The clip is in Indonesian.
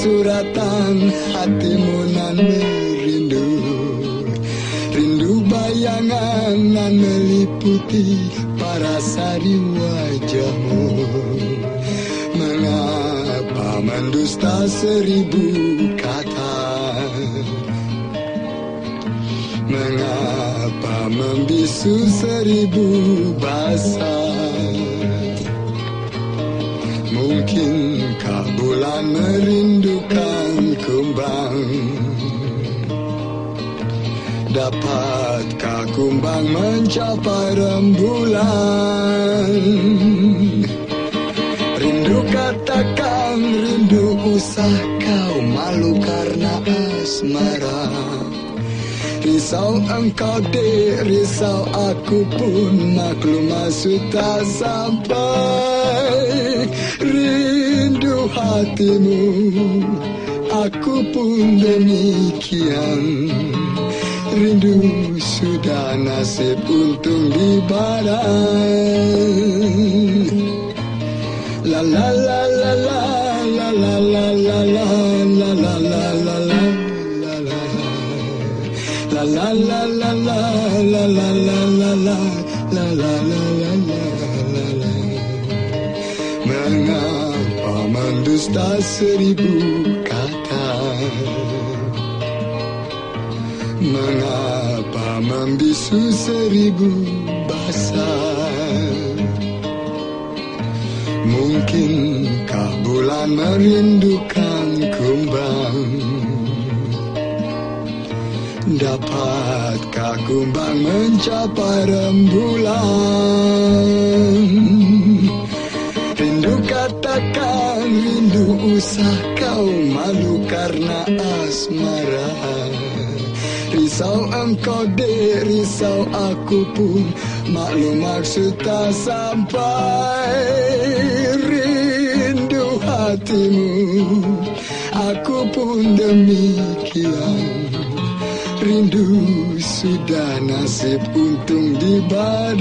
suratan hatimu nan merindu. Rindu bayangan nan meliputi parasari wajahmu. Mengapa mendusta seribu kata? Mengapa membisu seribu bahasa? Bulan merindukan kumbang. Dapatkah kumbang mencapai rembulan? Rindu katakan rindu usah kau malu karena asmara Risau engkau dek, risau aku pun maklum maksud tak sampai Rindu hatimu, aku pun demikian Rindu sudah nasib untung la la la la la la la la la la la la la la la la la la la la la la la Mengapa mendusta seribu kata Mengapa membisu seribu bahasa Mungkinkah bulan merindukan Dapatkah kumbang mencapai rembulan? Rindu katakan rindu usah kau malu karena asmara. Risau engkau dek, risau aku pun. Maklum maksud tak sampai Rindu hatimu. Aku pun demikian Rindu sudah nasib untung di badan